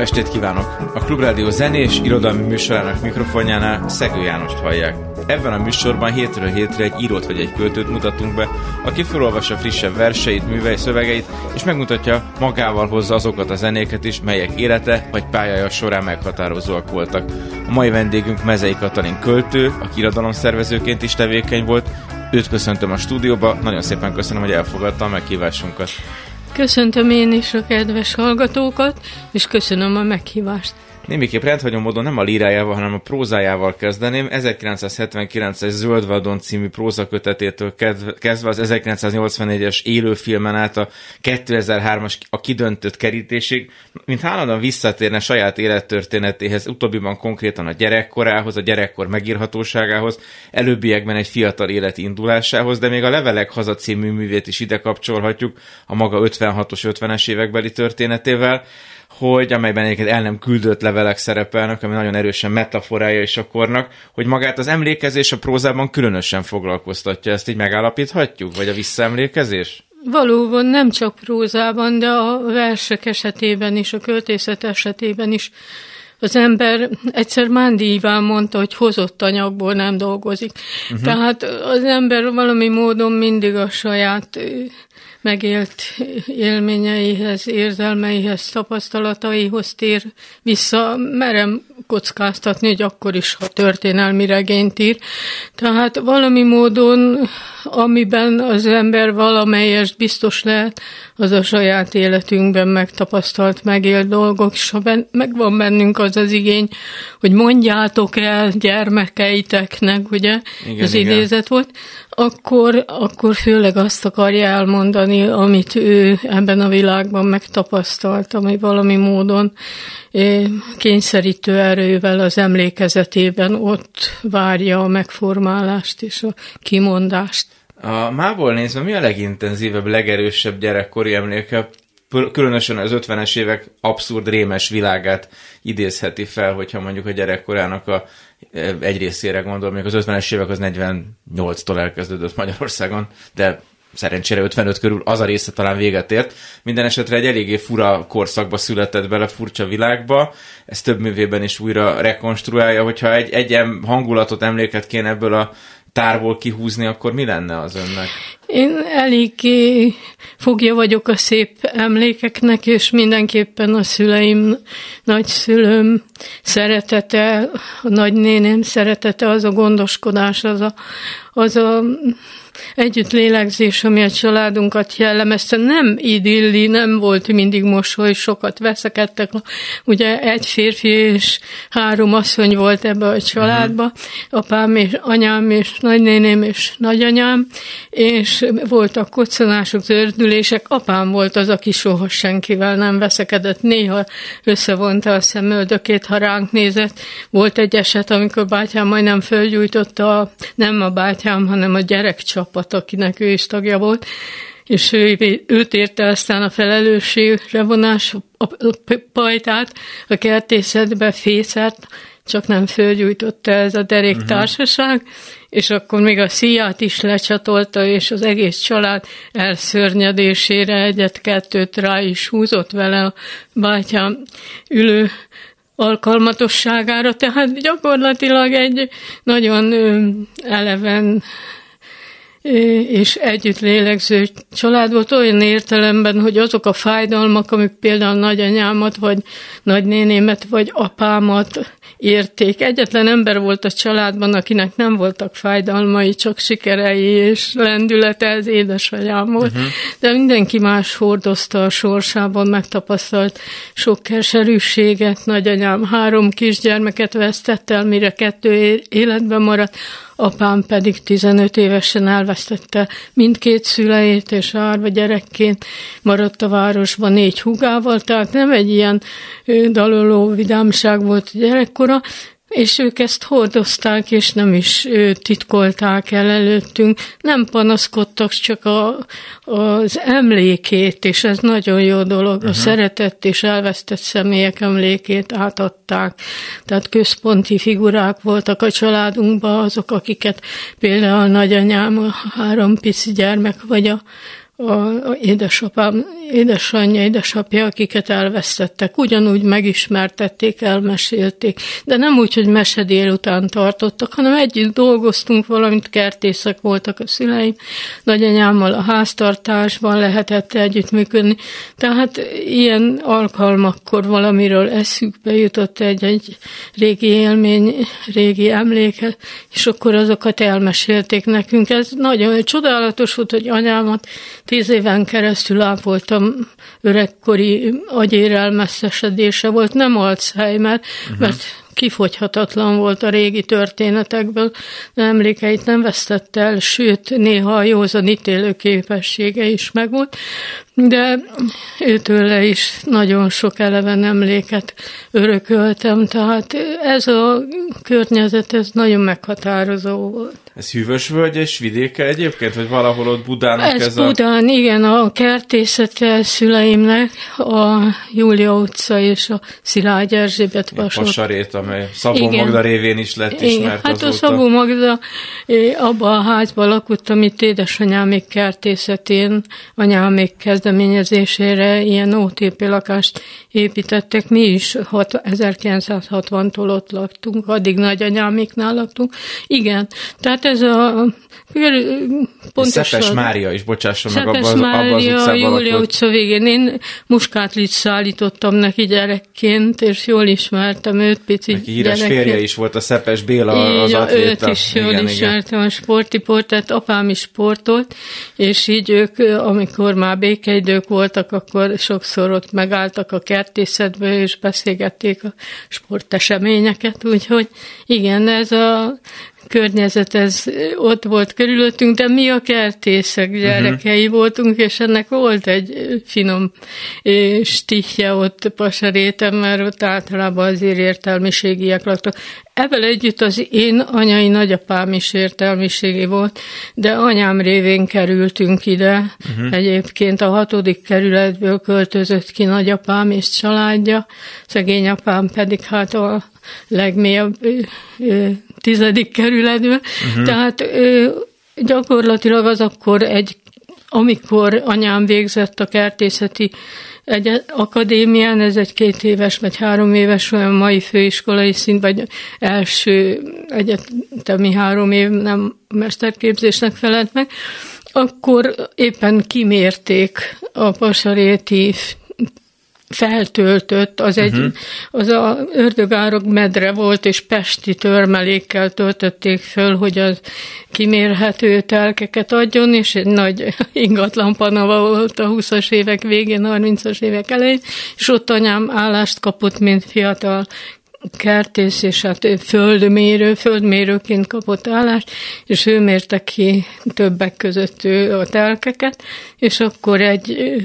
estét kívánok! A Klubrádió zenés irodalmi műsorának mikrofonjánál Szegő Jánost hallják. Ebben a műsorban hétről hétre egy írót vagy egy költőt mutatunk be, aki felolvassa frissebb verseit, művei, szövegeit, és megmutatja, magával hozza azokat a zenéket is, melyek élete vagy pályája során meghatározóak voltak. A mai vendégünk Mezei Katalin költő, aki irodalomszervezőként is tevékeny volt, őt köszöntöm a stúdióba, nagyon szépen köszönöm, hogy elfogadta a meghívásunkat. Köszöntöm én is a kedves hallgatókat, és köszönöm a meghívást. Némiképp rendhagyó módon nem a lírájával, hanem a prózájával kezdeném. 1979-es Zöldvadon című prózakötetétől kezdve az 1984-es élőfilmen át a 2003-as a kidöntött kerítésig, mint hálandóan visszatérne saját élettörténetéhez, utóbbiban konkrétan a gyerekkorához, a gyerekkor megírhatóságához, előbbiekben egy fiatal élet indulásához, de még a Levelek haza című művét is ide kapcsolhatjuk a maga 56-os 50-es évekbeli történetével hogy amelyben egyébként el nem küldött levelek szerepelnek, ami nagyon erősen metaforája is a kornak, hogy magát az emlékezés a prózában különösen foglalkoztatja. Ezt így megállapíthatjuk? Vagy a visszaemlékezés? Valóban nem csak prózában, de a versek esetében is, a költészet esetében is az ember egyszer Mándi Iván mondta, hogy hozott anyagból nem dolgozik. Uh-huh. Tehát az ember valami módon mindig a saját megélt élményeihez, érzelmeihez, tapasztalataihoz tér vissza, merem kockáztatni, hogy akkor is, ha történelmi regényt ír. Tehát valami módon, amiben az ember valamelyest biztos lehet, az a saját életünkben megtapasztalt, megélt dolgok, és ha ben, megvan bennünk az az igény, hogy mondjátok el gyermekeiteknek, ugye, igen, az igen. idézet volt, akkor, akkor főleg azt akarja elmondani, amit ő ebben a világban megtapasztalt, ami valami módon eh, kényszerítő erővel az emlékezetében ott várja a megformálást és a kimondást. A mából nézve mi a legintenzívebb, legerősebb gyerekkori emléke? Különösen az 50-es évek abszurd, rémes világát idézheti fel, hogyha mondjuk a gyerekkorának a egy részére gondolom, még az 50-es évek az 48-tól elkezdődött Magyarországon, de szerencsére 55 körül az a része talán véget ért. Minden esetre egy eléggé fura korszakba született bele, furcsa világba. Ez több művében is újra rekonstruálja, hogyha egy, egy hangulatot, emléket kéne ebből a tárból kihúzni, akkor mi lenne az önnek? Én eléggé fogja vagyok a szép emlékeknek, és mindenképpen a szüleim, nagyszülőm szeretete, a nagynéném szeretete, az a gondoskodás, az a, az a együtt lélegzés, ami a családunkat jellemezte, nem idilli, nem volt mindig mosoly, sokat veszekedtek. Ugye egy férfi és három asszony volt ebbe a családba, uh-huh. apám és anyám és nagynéném és nagyanyám, és voltak koccanások, zördülések. Apám volt az, aki soha senkivel nem veszekedett. Néha összevonta a szemöldökét, ha ránk nézett. Volt egy eset, amikor bátyám majdnem fölgyújtotta, nem a bátyám, hanem a gyerekcsapat, akinek ő is tagja volt, és ő, őt érte aztán a felelősségre vonás, a pajtát, a kertészetbe fészet, csak nem fölgyújtotta ez a derék uh-huh. társaság, és akkor még a szíját is lecsatolta, és az egész család elszörnyedésére egyet-kettőt rá is húzott vele a bátyám ülő alkalmatosságára, tehát gyakorlatilag egy nagyon eleven és együtt lélegző család volt olyan értelemben, hogy azok a fájdalmak, amik például nagyanyámat, vagy nagynénémet, vagy apámat érték. Egyetlen ember volt a családban, akinek nem voltak fájdalmai, csak sikerei és lendülete, ez édesanyám volt. Uh-huh. De mindenki más hordozta a sorsában, megtapasztalt sok keserűséget. Nagyanyám három kisgyermeket vesztett el, mire kettő életben maradt apám pedig 15 évesen elvesztette mindkét szüleit, és árva gyerekként maradt a városban négy hugával, tehát nem egy ilyen daloló vidámság volt a gyerekkora, és ők ezt hordozták, és nem is titkolták el előttünk. Nem panaszkodtak, csak a, az emlékét, és ez nagyon jó dolog, uh-huh. a szeretett és elvesztett személyek emlékét átadták. Tehát központi figurák voltak a családunkban, azok, akiket például nagyanyám, a három pici gyermek, vagy a a édesapám, édesanyja, édesapja, akiket elvesztettek, ugyanúgy megismertették, elmesélték, de nem úgy, hogy mese délután tartottak, hanem együtt dolgoztunk, valamint kertészek voltak a szüleim, nagyanyámmal a háztartásban lehetett együttműködni, tehát ilyen alkalmakkor valamiről eszükbe jutott egy-egy régi élmény, régi emléke, és akkor azokat elmesélték nekünk. Ez nagyon csodálatos volt, hogy anyámat Tíz éven keresztül ápoltam öregkori agyérelmesszesedése volt, nem Alzheimer, uh-huh. mert kifogyhatatlan volt a régi történetekből, de emlékeit nem vesztette el, sőt, néha a józan ítélő képessége is megvolt, de őtőle is nagyon sok eleven emléket örököltem, tehát ez a környezet, ez nagyon meghatározó volt. Ez hűvös völgy és vidéke egyébként, vagy valahol ott Budának ez, ez Budán, a... igen, a kertészete szüleimnek a Júlia utca és a Szilágy Erzsébet vasat. Pasarét, amely Szabó igen. Magda révén is lett igen. ismert Hát azóta. a Szabó Magda abban a házban lakott, amit édesanyámék kertészetén, anyámék kezdeményezésére ilyen OTP lakást építettek. Mi is 1960-tól ott laktunk, addig nagyanyáméknál laktunk. Igen, tehát ez a pontosan... Szepes Mária is, bocsásson meg, abban az, abba az utcában Júlia utca végén. Én muskátlit szállítottam neki gyerekként, és jól ismertem őt, pici neki híres gyerekként. férje is volt, a Szepes Béla így, az atléta. Őt is jól igen, ismertem, igen. a sportiport, tehát apám is sportolt, és így ők, amikor már békeidők voltak, akkor sokszor ott megálltak a kertészetbe, és beszélgették a sporteseményeket, úgyhogy igen, ez a környezet, ez ott volt körülöttünk, de mi a kertészek gyerekei uh-huh. voltunk, és ennek volt egy finom stihje ott Pasaréten, mert ott általában azért értelmiségiek laktak. Ebből együtt az én anyai nagyapám is értelmiségi volt, de anyám révén kerültünk ide. Uh-huh. Egyébként a hatodik kerületből költözött ki nagyapám és családja, szegény apám pedig hát a legmélyebb tizedik kerületben. Uh-huh. Tehát gyakorlatilag az akkor egy, amikor anyám végzett a kertészeti egy akadémián, ez egy két éves vagy három éves olyan mai főiskolai szint, vagy első egyetemi három év nem mesterképzésnek felelt meg, akkor éppen kimérték a pasaréti feltöltött, az egy, uh-huh. az a ördögárok medre volt, és pesti törmelékkel töltötték föl, hogy az kimérhető telkeket adjon, és egy nagy ingatlan panava volt a 20-as évek végén, 30-as évek elején, és ott anyám állást kapott, mint fiatal kertész, és hát földmérő, földmérőként kapott állást, és ő mérte ki többek között ő a telkeket, és akkor egy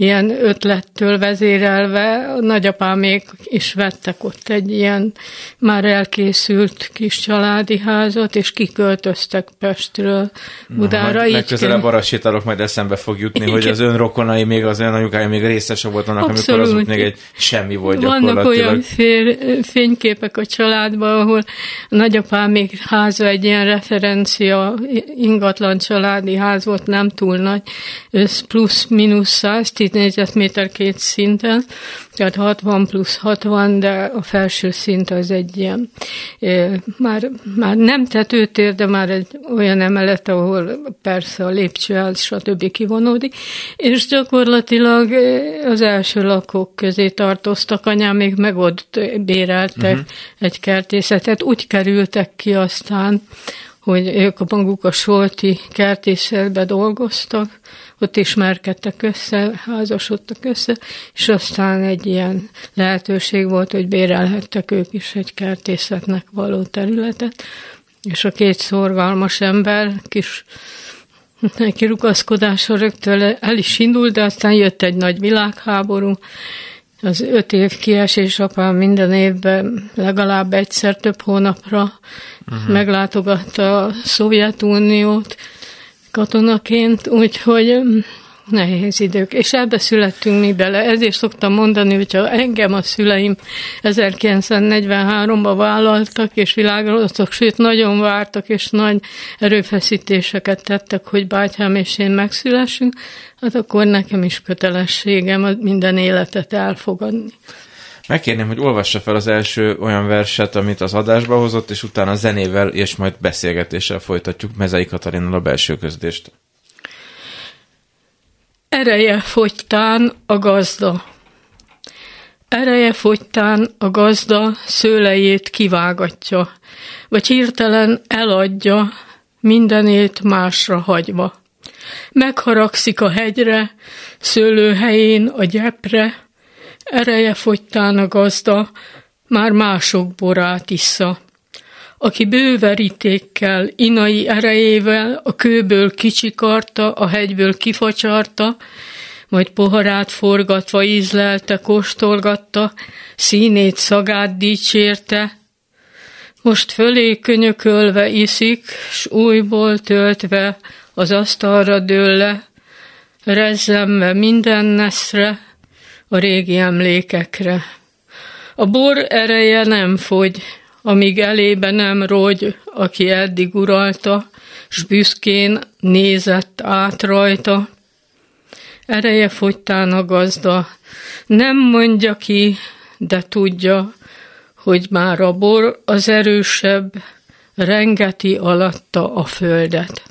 ilyen ötlettől vezérelve nagyapámék is vettek ott egy ilyen már elkészült kis családi házat, és kiköltöztek Pestről Budára. Na, legközelebb arra sétálok, majd eszembe fog jutni, Igen. hogy az ön rokonai, még az ön anyukája még részese volt annak, Abszolút. amikor az még egy semmi volt Vannak olyan fér, fényképek a családban, ahol a nagyapámék háza egy ilyen referencia ingatlan családi ház volt, nem túl nagy, ez plusz-minusz 110 10 négyzetméter két szinten, tehát 60 plusz 60, de a felső szint az egy ilyen, már, már nem tetőtér, de már egy olyan emelet, ahol persze a lépcső stb. kivonódik, és gyakorlatilag az első lakók közé tartoztak, anyám még meg ott béreltek uh-huh. egy kertészetet, úgy kerültek ki aztán, hogy ők a maguk a Solti kertészetbe dolgoztak, ott ismerkedtek össze, házasodtak össze, és aztán egy ilyen lehetőség volt, hogy bérelhettek ők is egy kertészetnek való területet, és a két szorgalmas ember kis kirugaszkodása rögtön el is indult, de aztán jött egy nagy világháború, az öt év kiesés apám minden évben legalább egyszer több hónapra uh-huh. meglátogatta a Szovjetuniót katonaként, úgyhogy mm, nehéz idők. És ebbe születtünk mi bele. Ezért szoktam mondani, hogyha engem a szüleim 1943-ban vállaltak, és világra hoztak, sőt, nagyon vártak, és nagy erőfeszítéseket tettek, hogy bátyám és én megszülessünk, hát akkor nekem is kötelességem minden életet elfogadni. Megkérném, hogy olvassa fel az első olyan verset, amit az adásba hozott, és utána zenével és majd beszélgetéssel folytatjuk Mezei Katarinnal a belső közdést. Ereje fogytán a gazda. Ereje fogytán a gazda szőlejét kivágatja, vagy hirtelen eladja, mindenét másra hagyva. Megharagszik a hegyre, szőlőhelyén a gyepre, ereje fogytán a gazda, már mások borát issza. Aki bőverítékkel, inai erejével a kőből kicsikarta, a hegyből kifacsarta, majd poharát forgatva ízlelte, kóstolgatta, színét, szagát dicsérte, most fölé könyökölve iszik, s újból töltve az asztalra dőlle, rezzemve minden neszre, a régi emlékekre. A bor ereje nem fogy, amíg elébe nem rogy, aki eddig uralta, s büszkén nézett át rajta. Ereje fogytán a gazda, nem mondja ki, de tudja, hogy már a bor az erősebb, rengeti alatta a földet.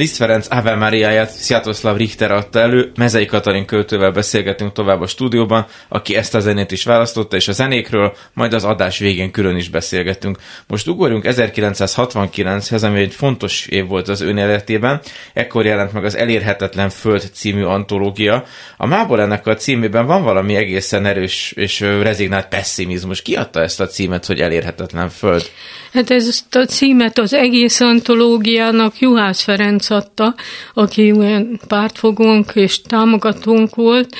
Liszt Ferenc Ave Mariáját Sziatoszlav Richter adta elő, Mezei Katalin költővel beszélgetünk tovább a stúdióban, aki ezt a zenét is választotta, és a zenékről majd az adás végén külön is beszélgetünk. Most ugorjunk 1969-hez, ami egy fontos év volt az ön életében. Ekkor jelent meg az Elérhetetlen Föld című antológia. A Mából ennek a címében van valami egészen erős és rezignált pessimizmus. Ki adta ezt a címet, hogy Elérhetetlen Föld? Hát ezt a címet az egész antológiának Juhász Ferenc adta, aki olyan pártfogónk és támogatónk volt,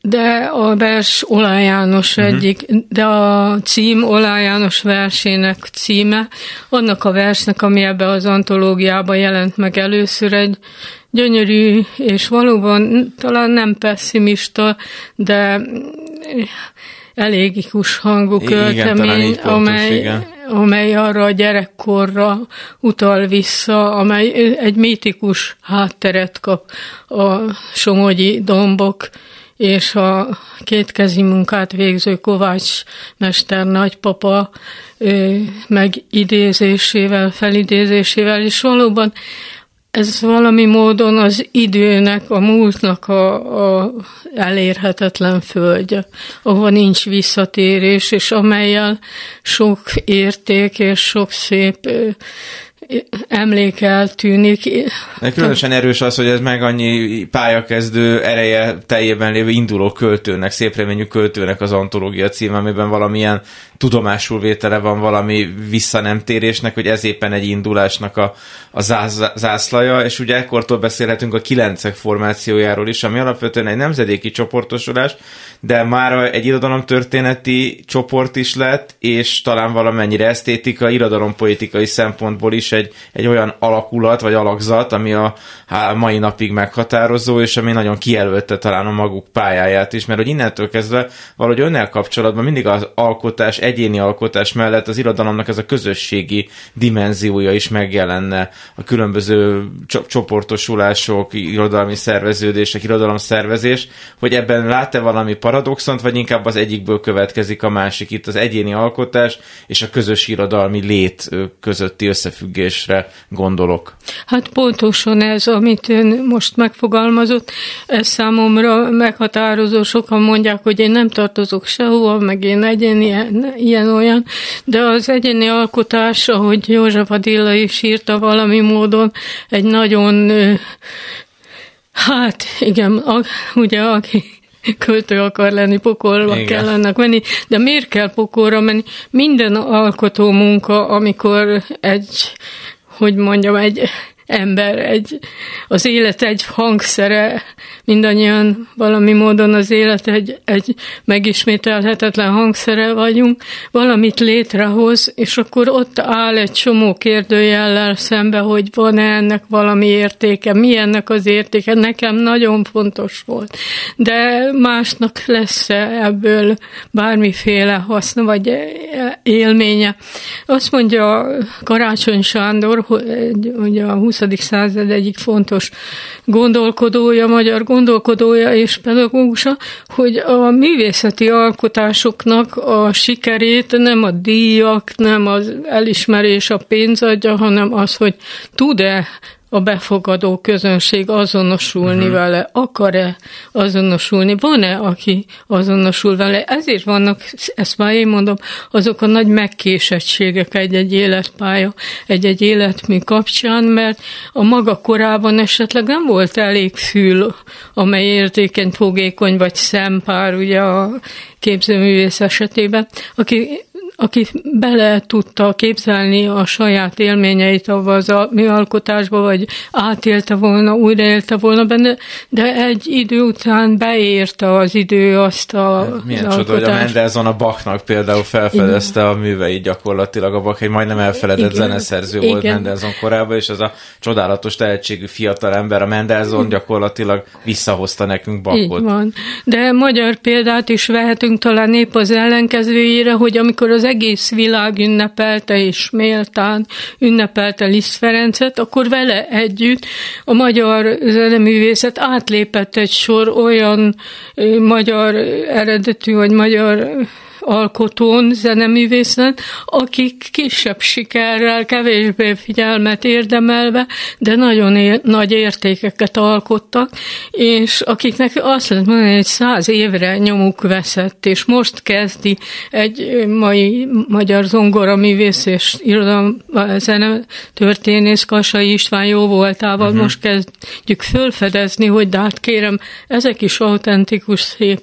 de a vers Olá János uh-huh. egyik, de a cím Olá János versének címe, annak a versnek, ami ebbe az antológiába jelent meg először egy gyönyörű, és valóban talán nem pessimista, de elégikus hangú költemény, amely, igen. Amely arra a gyerekkorra utal vissza, amely egy mítikus hátteret kap a somogyi dombok és a kétkezi munkát végző Kovács mester nagypapa megidézésével, felidézésével, és valóban ez valami módon az időnek, a múltnak a, a elérhetetlen földje, ahova nincs visszatérés, és amelyel sok érték és sok szép emlék eltűnik. Különösen erős az, hogy ez meg annyi pályakezdő ereje teljében lévő induló költőnek, szép reményű költőnek az antológia cím, amiben valamilyen tudomásul vétele van valami visszanemtérésnek, hogy ez éppen egy indulásnak a, a zász, zászlaja, és ugye ekkortól beszélhetünk a kilencek formációjáról is, ami alapvetően egy nemzedéki csoportosulás, de már egy irodalomtörténeti csoport is lett, és talán valamennyire esztétika, irodalompolitikai szempontból is egy, egy olyan alakulat, vagy alakzat, ami a, a mai napig meghatározó, és ami nagyon kijelölte talán a maguk pályáját is, mert hogy innentől kezdve valahogy önnel kapcsolatban mindig az alkotás, egyéni alkotás mellett az irodalomnak ez a közösségi dimenziója is megjelenne a különböző csoportosulások, irodalmi szerveződések, irodalomszervezés, hogy ebben lát-e valami paradoxont, vagy inkább az egyikből következik a másik, itt az egyéni alkotás és a közös irodalmi lét közötti összefüggésre gondolok. Hát pontosan ez, amit ön most megfogalmazott, ez számomra meghatározó. Sokan mondják, hogy én nem tartozok sehova, meg én egyéni, ilyen-olyan, de az egyéni alkotás, ahogy József Adilla is írta valami módon, egy nagyon Hát igen, a, ugye aki költő akar lenni, pokolba Igen. kell annak menni, de miért kell pokolra menni? Minden alkotó munka, amikor egy, hogy mondjam, egy ember, egy, az élet egy hangszere, mindannyian valami módon az élet egy, egy megismételhetetlen hangszere vagyunk, valamit létrehoz, és akkor ott áll egy csomó kérdőjellel szembe, hogy van-e ennek valami értéke, mi ennek az értéke, nekem nagyon fontos volt. De másnak lesz-e ebből bármiféle haszna vagy élménye. Azt mondja Karácsony Sándor, hogy a 20. század egyik fontos gondolkodója, magyar gondolkodója és pedagógusa, hogy a művészeti alkotásoknak a sikerét nem a díjak, nem az elismerés, a pénz adja, hanem az, hogy tud-e a befogadó közönség azonosulni uh-huh. vele, akar-e azonosulni, van-e, aki azonosul vele. Ezért vannak, ezt már én mondom, azok a nagy megkésettségek egy-egy életpálya, egy-egy életmű kapcsán, mert a maga korában esetleg nem volt elég fül, amely értékeny, fogékony vagy szempár, ugye a képzőművész esetében, aki aki bele tudta képzelni a saját élményeit abba az a mi alkotásba, vagy átélte volna, újraélte volna benne, de egy idő után beérte az idő azt a Milyen az csoda, hogy a Mendelssohn a Bachnak például felfedezte Igen. a műveit gyakorlatilag. A Bach egy majdnem elfeledett Igen. zeneszerző Igen. volt Mendelssohn korában, és az a csodálatos tehetségű fiatal ember, a Mendelssohn gyakorlatilag visszahozta nekünk Bachot. Így van. De magyar példát is vehetünk talán épp az ellenkezőjére, hogy amikor az egész világ ünnepelte és méltán ünnepelte Liszt Ferencet, akkor vele együtt a magyar zeneművészet átlépett egy sor olyan magyar eredetű vagy magyar alkotón, zeneművészen, akik kisebb sikerrel, kevésbé figyelmet érdemelve, de nagyon ér, nagy értékeket alkottak, és akiknek azt lehet mondani, hogy száz évre nyomuk veszett, és most kezdi egy mai magyar zongora művész és irodalom zene történész Kasai István jó voltával, uh-huh. most kezdjük fölfedezni, hogy de hát kérem, ezek is autentikus, szép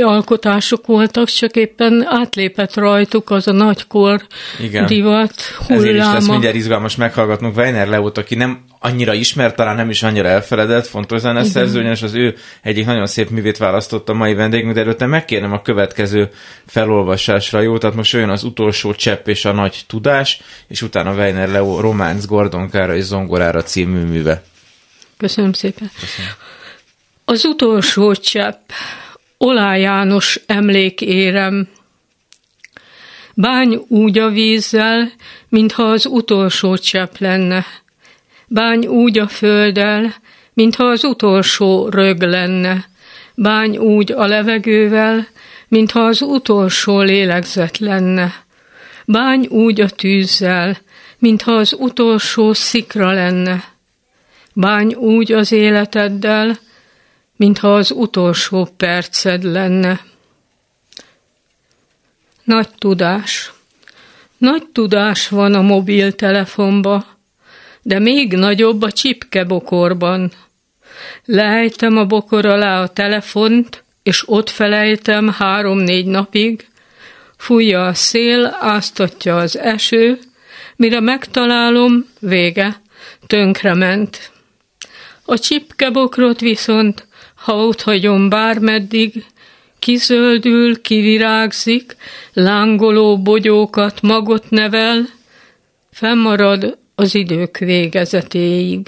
alkotások voltak, csak éppen átlépett rajtuk az a nagykor Igen. divat hulláma. Ezért is lesz mindjárt izgalmas meghallgatnunk Weiner Leót, aki nem annyira ismert, talán nem is annyira elfeledett, fontos zeneszerző, és az ő egyik nagyon szép művét választotta a mai vendégünk, de előtte megkérnem a következő felolvasásra, jó? Tehát most jön az utolsó csepp és a nagy tudás, és utána Weiner Leo Románc Gordonkára és Zongorára című műve. Köszönöm szépen. Köszönöm. Az utolsó csepp, Olá János emlékérem. Bány úgy a vízzel, mintha az utolsó csepp lenne. Bány úgy a földdel, mintha az utolsó rög lenne. Bány úgy a levegővel, mintha az utolsó lélegzet lenne. Bány úgy a tűzzel, mintha az utolsó szikra lenne. Bány úgy az életeddel, mintha az utolsó perced lenne. Nagy tudás. Nagy tudás van a mobiltelefonba, de még nagyobb a csipkebokorban. Lejtem a bokor alá a telefont, és ott felejtem három-négy napig, fújja a szél, áztatja az eső, mire megtalálom, vége, tönkrement. A csipkebokrot viszont ha ott hagyom bármeddig, kizöldül, kivirágzik, lángoló bogyókat magot nevel, fennmarad az idők végezetéig.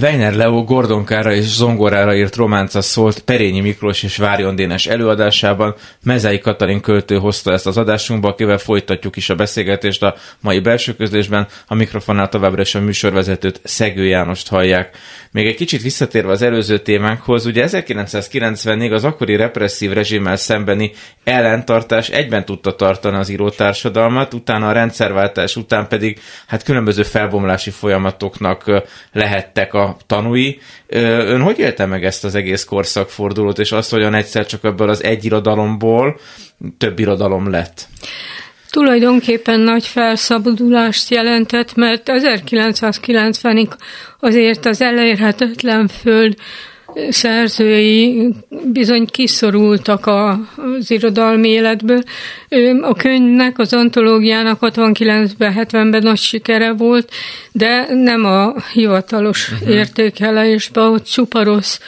Weiner Leo Gordonkára és zongorára írt románca szólt Perényi Miklós és Várjon Dénes előadásában. Mezei Katalin költő hozta ezt az adásunkba, akivel folytatjuk is a beszélgetést a mai belső közlésben. A mikrofonnál továbbra is a műsorvezetőt Szegő Jánost hallják. Még egy kicsit visszatérve az előző témánkhoz, ugye 1990-ig az akkori represszív rezsimmel szembeni ellentartás egyben tudta tartani az írótársadalmat, utána a rendszerváltás után pedig hát különböző felbomlási folyamatoknak lehettek a tanúi. Ön hogy élte meg ezt az egész korszakfordulót, és azt, hogyan egyszer csak ebből az egy irodalomból több irodalom lett? Tulajdonképpen nagy felszabadulást jelentett, mert 1990-ig azért az elérhetetlen föld szerzői bizony kiszorultak az irodalmi életből. A könyvnek, az antológiának 69-ben, 70-ben nagy sikere volt, de nem a hivatalos uh-huh. értékelésben, ott csupa rossz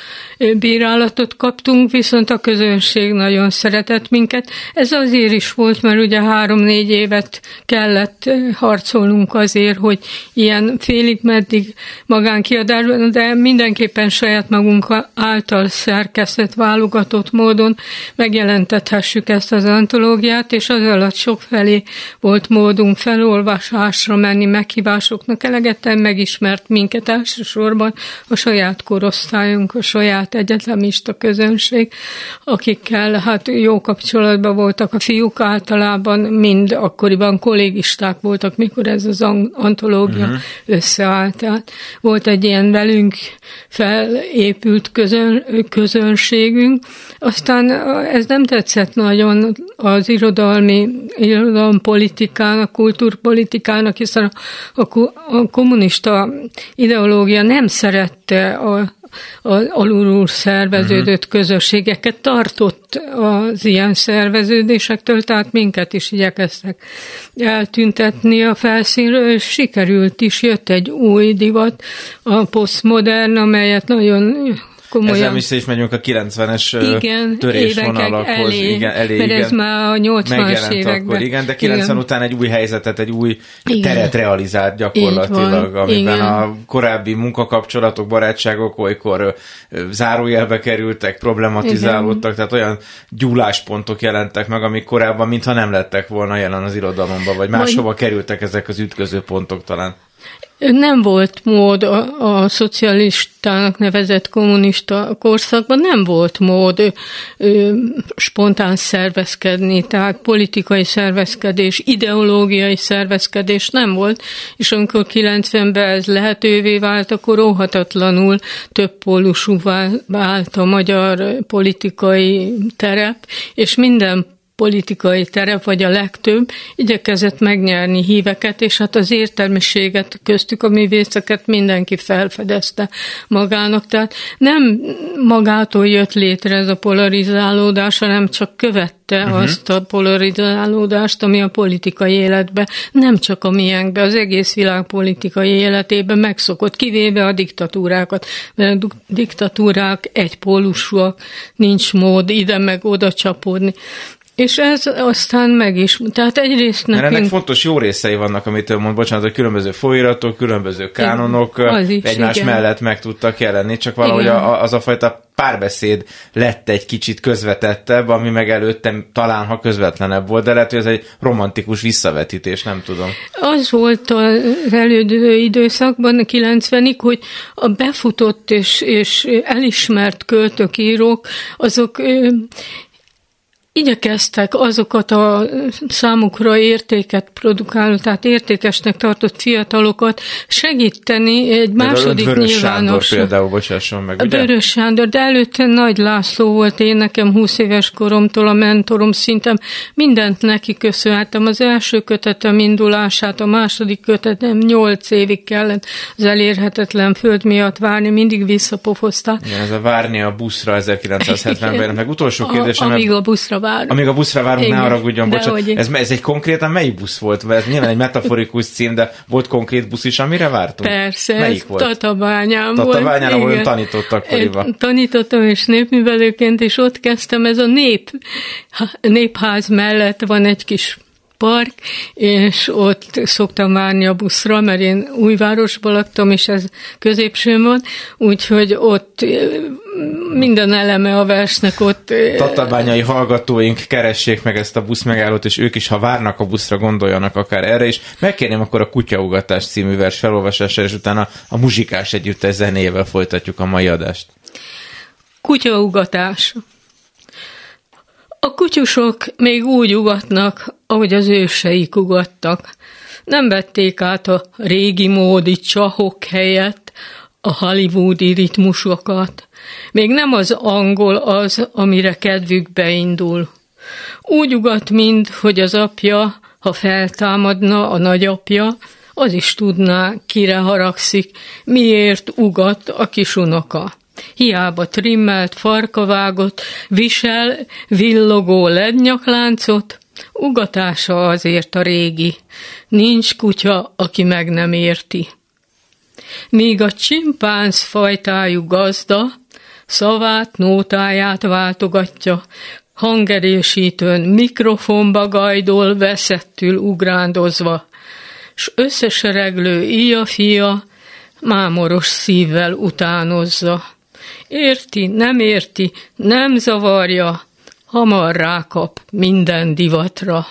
bírálatot kaptunk, viszont a közönség nagyon szeretett minket. Ez azért is volt, mert ugye három-négy évet kellett harcolnunk azért, hogy ilyen félig meddig magánkiadásban, de mindenképpen saját magunk által szerkesztett, válogatott módon megjelentethessük ezt az antológiát, és az alatt sokfelé volt módunk felolvasásra menni, meghívásoknak elegettem, megismert minket elsősorban a saját korosztályunk, a saját hát egyetemista közönség, akikkel hát jó kapcsolatban voltak. A fiúk általában mind akkoriban kollégisták voltak, mikor ez az antológia uh-huh. összeállt. Tehát volt egy ilyen velünk felépült közön, közönségünk. Aztán ez nem tetszett nagyon az irodalmi, irodalmi politikának, kultúrpolitikának, hiszen a, a kommunista ideológia nem szerette a alulul szerveződött uh-huh. közösségeket tartott az ilyen szerveződésektől, tehát minket is igyekeztek eltüntetni a felszínről, és sikerült is, jött egy új divat, a posztmodern, amelyet nagyon komolyan. Ezzel vissza is megyünk a 90-es igen, törésvonalakhoz. Elé, igen, elé, mert igen. ez már a 80-as években. Akkor, igen, de 90 igen. után egy új helyzetet, egy új igen. teret realizált gyakorlatilag, van, amiben igen. a korábbi munkakapcsolatok, barátságok olykor zárójelbe kerültek, problematizálódtak, igen. tehát olyan gyúláspontok jelentek meg, amik korábban mintha nem lettek volna jelen az irodalomban, vagy máshova kerültek ezek az ütköző pontok talán. Nem volt mód a, a szocialistának nevezett kommunista korszakban, nem volt mód ö, spontán szervezkedni, tehát politikai szervezkedés, ideológiai szervezkedés nem volt, és amikor 90-ben ez lehetővé vált, akkor óhatatlanul több pólusú vált a magyar politikai terep, és minden politikai terep, vagy a legtöbb, igyekezett megnyerni híveket, és hát az értelmiséget, köztük a művészeket mindenki felfedezte magának. Tehát nem magától jött létre ez a polarizálódás, hanem csak követte uh-huh. azt a polarizálódást, ami a politikai életben, nem csak a miénkben, az egész világ politikai életében megszokott, kivéve a diktatúrákat, mert a diktatúrák egypólusúak, nincs mód ide meg oda csapódni. És ez aztán meg is. Tehát egyrészt nekünk... Mert ennek fontos jó részei vannak, amit ő mond, bocsánat, hogy különböző folyiratok, különböző kánonok is, egymás igen. mellett meg tudtak jelenni, csak valahogy a, az a fajta párbeszéd lett egy kicsit közvetettebb, ami meg előttem talán, ha közvetlenebb volt, de lehet, hogy ez egy romantikus visszavetítés, nem tudom. Az volt az elődő időszakban, 90-ig, hogy a befutott és, és elismert költők, írók, azok igyekeztek azokat a számukra értéket produkáló, tehát értékesnek tartott fiatalokat segíteni egy második Vörös nyilvános. Sándor például, bocsásson meg, ugye? Vörös Sándor, de előtte Nagy László volt én nekem 20 éves koromtól a mentorom szintem. Mindent neki köszönhetem. Az első kötetem indulását, a második kötetem 8 évig kellett az elérhetetlen föld miatt várni, mindig visszapofozták. Igen, ez a várni a buszra 1970-ben, meg utolsó kérdésem. A, amíg a buszra vár. Amíg a buszra várunk, Igen, ne haragudjon, bocsánat. Ez, ez egy konkrétan melyik busz volt? Ez nyilván egy metaforikus cím, de volt konkrét busz is, amire vártunk? Persze, melyik volt? Tatabányán volt. Tatabányán, ahol ön tanított akkoriban. Tanítottam és népművelőként, és ott kezdtem, ez a nép, népház mellett van egy kis park, és ott szoktam várni a buszra, mert én újvárosban laktam, és ez középsőn van, úgyhogy ott minden eleme a versnek ott... Tatabányai hallgatóink keressék meg ezt a buszmegállót, és ők is, ha várnak a buszra, gondoljanak akár erre is. Megkérném akkor a Kutyaugatás című vers felolvasása, és utána a muzsikás együttes zenével folytatjuk a mai adást. Kutyaugatás. A kutyusok még úgy ugatnak, ahogy az őseik ugattak. Nem vették át a régi módi csahok helyett a hollywoodi ritmusokat. Még nem az angol az, amire kedvük beindul. Úgy ugat, mint hogy az apja, ha feltámadna a nagyapja, az is tudná, kire haragszik, miért ugat a kis unoka. Hiába trimmelt, farkavágott, visel, villogó lednyakláncot, ugatása azért a régi. Nincs kutya, aki meg nem érti. Míg a csimpánz fajtájú gazda szavát, nótáját váltogatja, hangerésítőn mikrofonba gajdol, veszettül ugrándozva, s összesereglő íja-fia mámoros szívvel utánozza. Érti, nem érti, nem zavarja, hamar rákap minden divatra.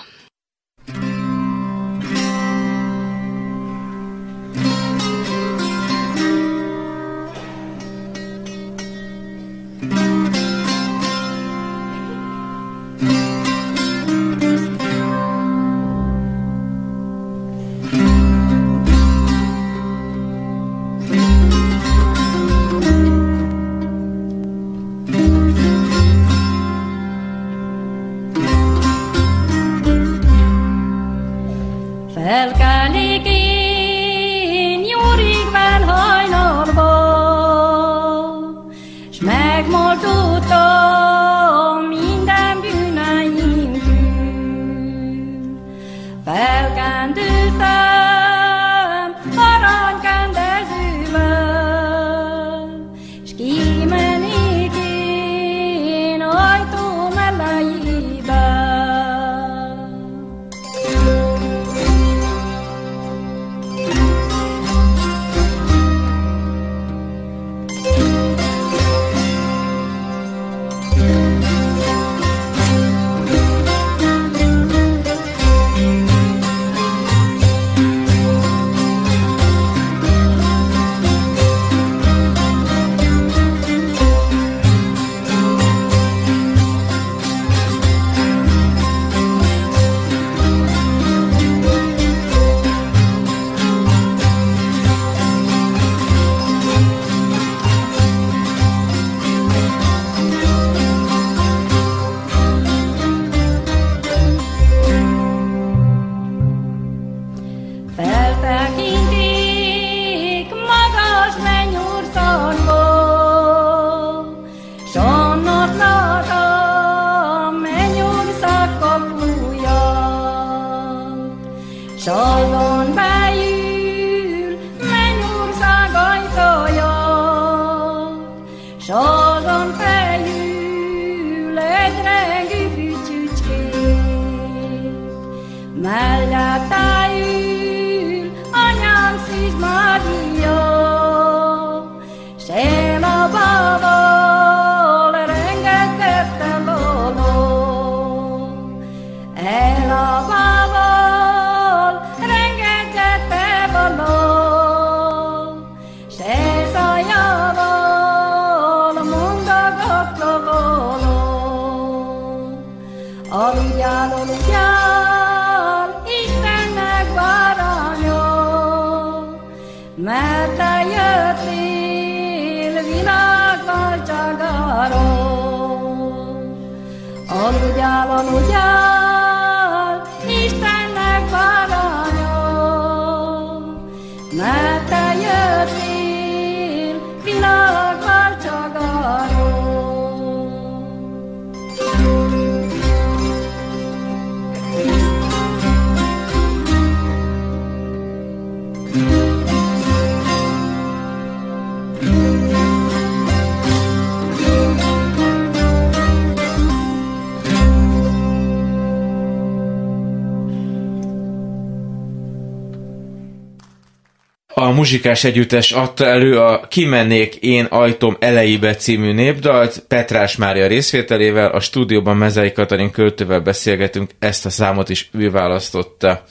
A muzsikás együttes adta elő a Kimennék én ajtom elejébe című népdalt, Petrás Mária részvételével, a stúdióban Mezei Katalin költővel beszélgetünk, ezt a számot is ő választotta.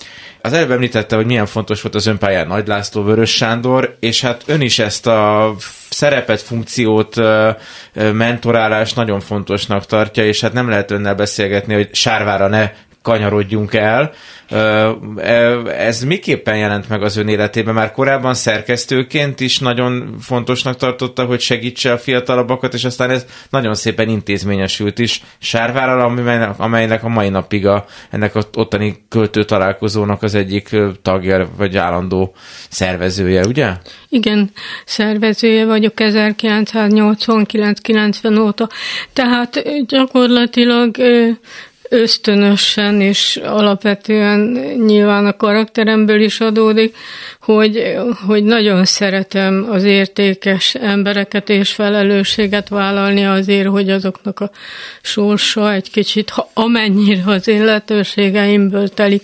Az előbb említette, hogy milyen fontos volt az önpályán Nagy László, Vörös Sándor, és hát ön is ezt a szerepet, funkciót, mentorálást nagyon fontosnak tartja, és hát nem lehet önnel beszélgetni, hogy sárvára ne kanyarodjunk el. Ez miképpen jelent meg az ön életében? Már korábban szerkesztőként is nagyon fontosnak tartotta, hogy segítse a fiatalabbakat, és aztán ez nagyon szépen intézményesült is amelynek, amelynek a mai napig a, ennek a ottani költő találkozónak az egyik tagja, vagy állandó szervezője, ugye? Igen, szervezője vagyok 1989-90 óta. Tehát gyakorlatilag ösztönösen és alapvetően nyilván a karakteremből is adódik, hogy, hogy nagyon szeretem az értékes embereket és felelősséget vállalni azért, hogy azoknak a sorsa egy kicsit, ha amennyire az én lehetőségeimből telik,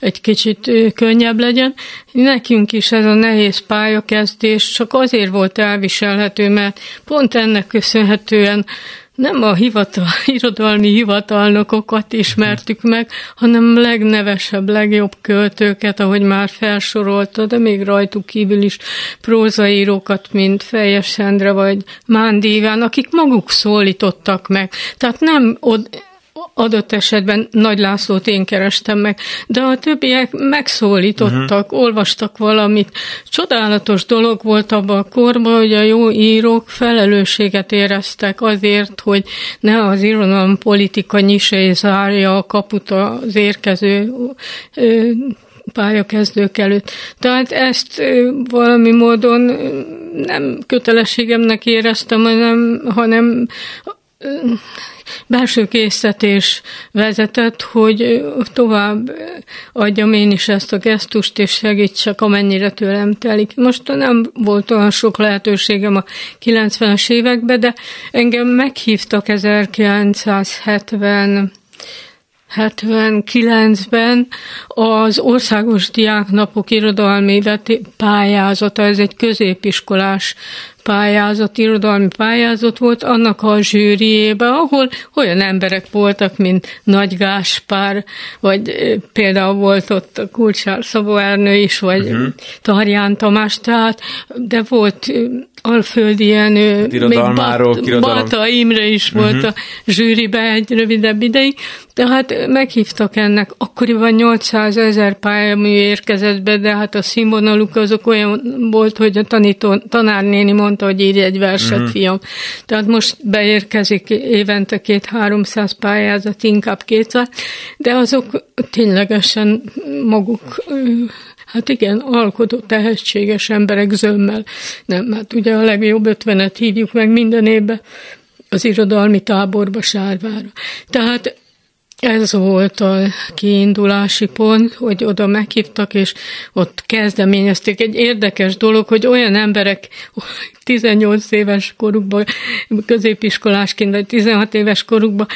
egy kicsit könnyebb legyen. Nekünk is ez a nehéz pályakezdés csak azért volt elviselhető, mert pont ennek köszönhetően nem a hivatal, irodalmi hivatalnokokat ismertük meg, hanem legnevesebb, legjobb költőket, ahogy már felsorolta, de még rajtuk kívül is prózaírókat, mint Fejes Endre vagy Mándi akik maguk szólítottak meg. Tehát nem od, adott esetben Nagy Lászlót én kerestem meg, de a többiek megszólítottak, uh-huh. olvastak valamit. Csodálatos dolog volt abban a korban, hogy a jó írók felelősséget éreztek azért, hogy ne az irodalom politika nyisé zárja a kaput az érkező pályakezdők előtt. Tehát ezt valami módon nem kötelességemnek éreztem, hanem, hanem belső készítés vezetett, hogy tovább adjam én is ezt a gesztust, és segítsek, amennyire tőlem telik. Most nem volt olyan sok lehetőségem a 90-es években, de engem meghívtak 1970 79-ben az Országos Diáknapok Irodalmi pályázata, ez egy középiskolás pályázat, irodalmi pályázat volt, annak a zsűriébe, ahol olyan emberek voltak, mint Nagy Gáspár, vagy például volt ott a Kulcsár Szabó Ernő is, vagy uh-huh. Tarján Tamás, tehát, de volt Alföldi Jenő, hát még Bat, Bata Imre is volt uh-huh. a zsűribe egy rövidebb ideig, tehát meghívtak ennek, akkoriban 800 ezer pályamű érkezett be, de hát a színvonaluk azok olyan volt, hogy a tanító, tanárnéni mondta, hogy írj egy verset, uh-huh. fiam. Tehát most beérkezik évente két-háromszáz pályázat, inkább kétszer, de azok ténylegesen maguk Hát igen, alkotó, tehetséges emberek zömmel. Nem, hát ugye a legjobb ötvenet hívjuk meg minden évben az irodalmi táborba Sárvára. Tehát ez volt a kiindulási pont, hogy oda meghívtak, és ott kezdeményezték. Egy érdekes dolog, hogy olyan emberek 18 éves korukban, középiskolásként, vagy 16 éves korukban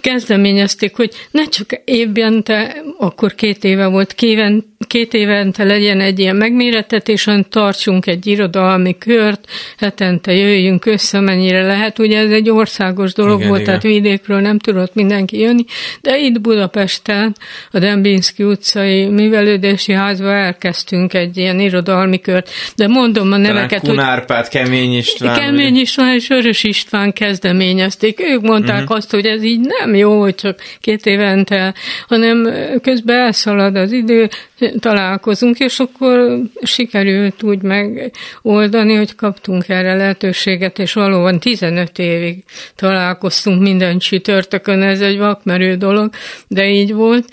kezdeményezték, hogy ne csak évente, akkor két éve volt, kéven, két évente legyen egy ilyen megméretetés, hanem tartsunk egy irodalmi kört, hetente jöjjünk össze, mennyire lehet. Ugye ez egy országos dolog igen, volt, igen. tehát vidékről nem tudott mindenki jönni, de itt Budapesten, a Dembinski utcai művelődési házba elkezdtünk egy ilyen irodalmi kört. De mondom a neveket, Talán Kunár Árpád, Kemény István. Kemény István és Örös István kezdeményezték. Ők mondták uh-huh. azt, hogy ez így nem jó, hogy csak két évente, hanem közben elszalad az idő, találkozunk, és akkor sikerült úgy megoldani, hogy kaptunk erre lehetőséget, és valóban 15 évig találkoztunk minden csütörtökön, ez egy vakmerő dolog, de így volt,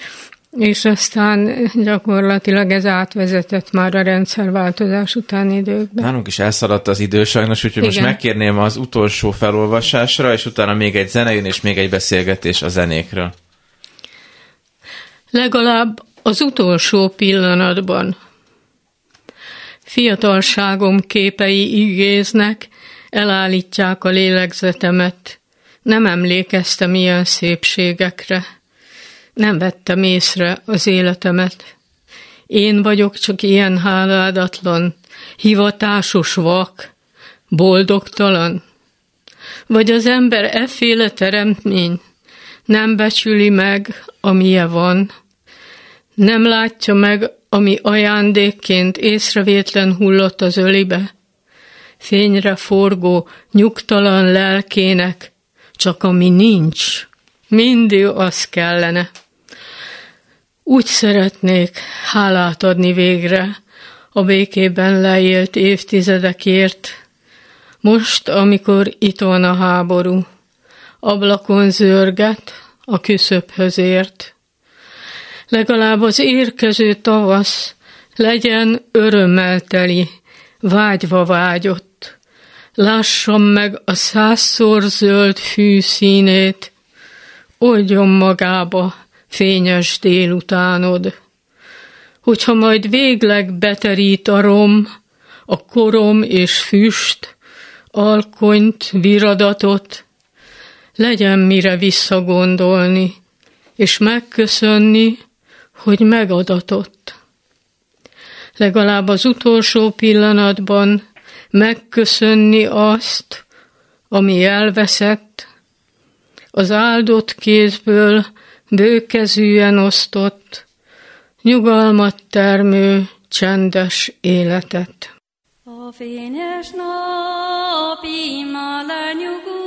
és aztán gyakorlatilag ez átvezetett már a rendszerváltozás utáni időkben. Nálunk is elszaladt az idő sajnos, úgyhogy Igen. most megkérném az utolsó felolvasásra, és utána még egy zene jön, és még egy beszélgetés a zenékről. Legalább az utolsó pillanatban. Fiatalságom képei igéznek, elállítják a lélegzetemet. Nem emlékeztem ilyen szépségekre nem vettem észre az életemet. Én vagyok csak ilyen háládatlan, hivatásos vak, boldogtalan? Vagy az ember efféle teremtmény nem becsüli meg, amilyen van, nem látja meg, ami ajándékként észrevétlen hullott az ölibe, fényre forgó, nyugtalan lelkének, csak ami nincs, mindig az kellene. Úgy szeretnék hálát adni végre a békében leélt évtizedekért, most, amikor itt van a háború, ablakon zörget, a küszöbhöz ért. Legalább az érkező tavasz legyen örömmel teli, vágyva vágyott. Lássam meg a százszor zöld fű oldjon magába fényes délutánod. Hogyha majd végleg beterít a rom, a korom és füst, alkonyt, viradatot, legyen mire visszagondolni, és megköszönni, hogy megadatott. Legalább az utolsó pillanatban megköszönni azt, ami elveszett, az áldott kézből bőkezűen osztott, nyugalmat termő, csendes életet. A fényes nap ima lenyugúda,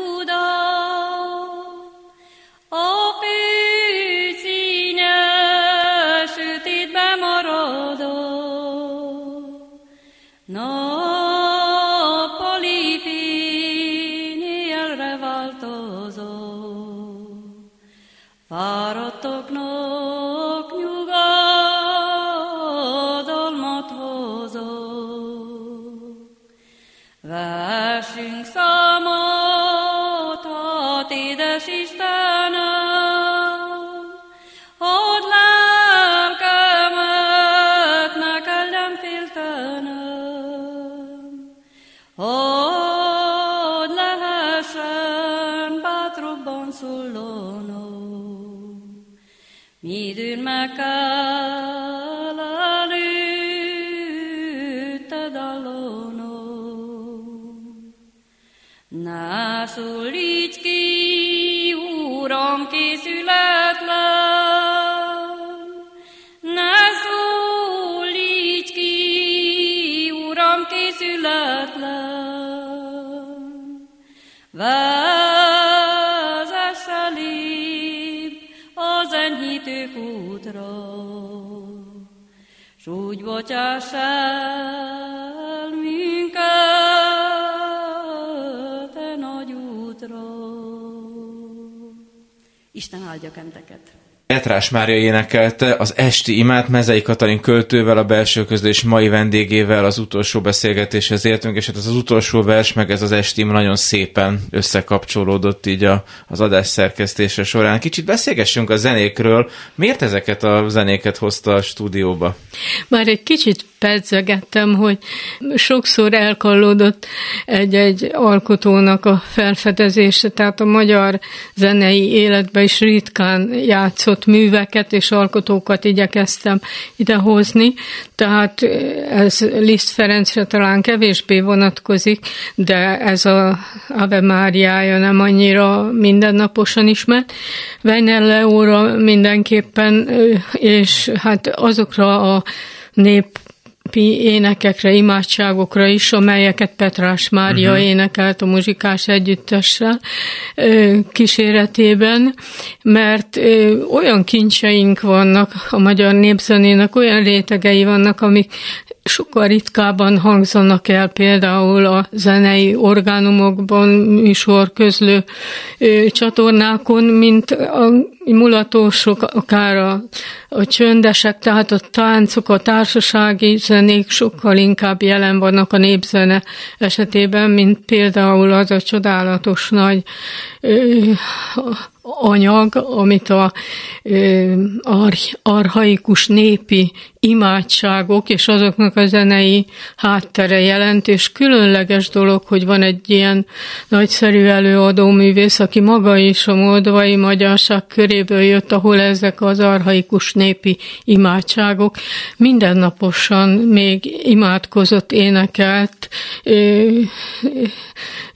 készületlen, ne útra, s úgy bocsáss el minket e nagy útra. Isten áldja kenteket! Petrás Mária énekelte az esti imát Mezei Katalin költővel, a belső közlés mai vendégével az utolsó beszélgetéshez értünk, és hát az, az utolsó vers, meg ez az esti ima nagyon szépen összekapcsolódott így a, az adás szerkesztése során. Kicsit beszélgessünk a zenékről. Miért ezeket a zenéket hozta a stúdióba? Már egy kicsit pedzegettem, hogy sokszor elkallódott egy-egy alkotónak a felfedezése, tehát a magyar zenei életben is ritkán játszott műveket és alkotókat igyekeztem idehozni, tehát ez Liszt Ferencre talán kevésbé vonatkozik, de ez a Ave Máriája nem annyira mindennaposan ismert. Weiner Leóra mindenképpen, és hát azokra a nép énekekre, imádságokra is, amelyeket Petrás Mária uh-huh. énekelt a muzsikás együttessel kíséretében, mert olyan kincseink vannak a magyar népzenének, olyan rétegei vannak, amik sokkal ritkábban hangzanak el például a zenei orgánumokban, műsor közlő ö, csatornákon, mint a mulatósok, akár a, a csöndesek, tehát a táncok, a társasági zenék sokkal inkább jelen vannak a népzene esetében, mint például az a csodálatos nagy ö, anyag, amit a arhaikus népi imádságok és azoknak a zenei háttere jelent, és különleges dolog, hogy van egy ilyen nagyszerű előadó művész, aki maga is a moldovai magyarság köréből jött, ahol ezek az arhaikus népi imádságok mindennaposan még imádkozott, énekelt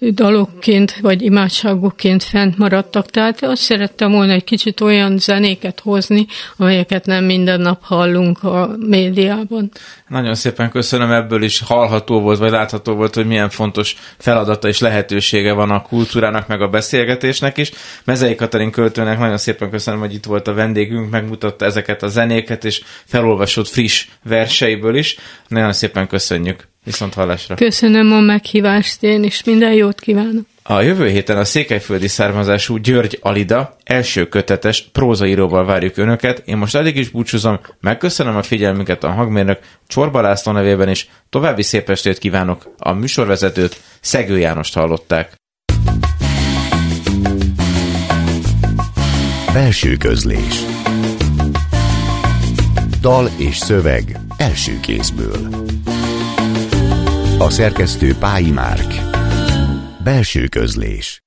dalokként vagy imádságokként fent maradtak. Tehát azt szerettem volna egy kicsit olyan zenéket hozni, amelyeket nem minden nap hallunk a médiában. Nagyon szépen köszönöm, ebből is hallható volt, vagy látható volt, hogy milyen fontos feladata és lehetősége van a kultúrának, meg a beszélgetésnek is. Mezei Katalin költőnek nagyon szépen köszönöm, hogy itt volt a vendégünk, megmutatta ezeket a zenéket, és felolvasott friss verseiből is. Nagyon szépen köszönjük. Viszont hallásra. Köszönöm a meghívást én is. Minden jót kívánok. A jövő héten a székelyföldi származású György Alida első kötetes prózaíróval várjuk Önöket. Én most eddig is búcsúzom, megköszönöm a figyelmüket a hangmérnök Csorba László nevében is, további szép estét kívánok. A műsorvezetőt Szegő Jánost hallották. Belső közlés Dal és szöveg első kézből A szerkesztő Pályi Márk. Belső közlés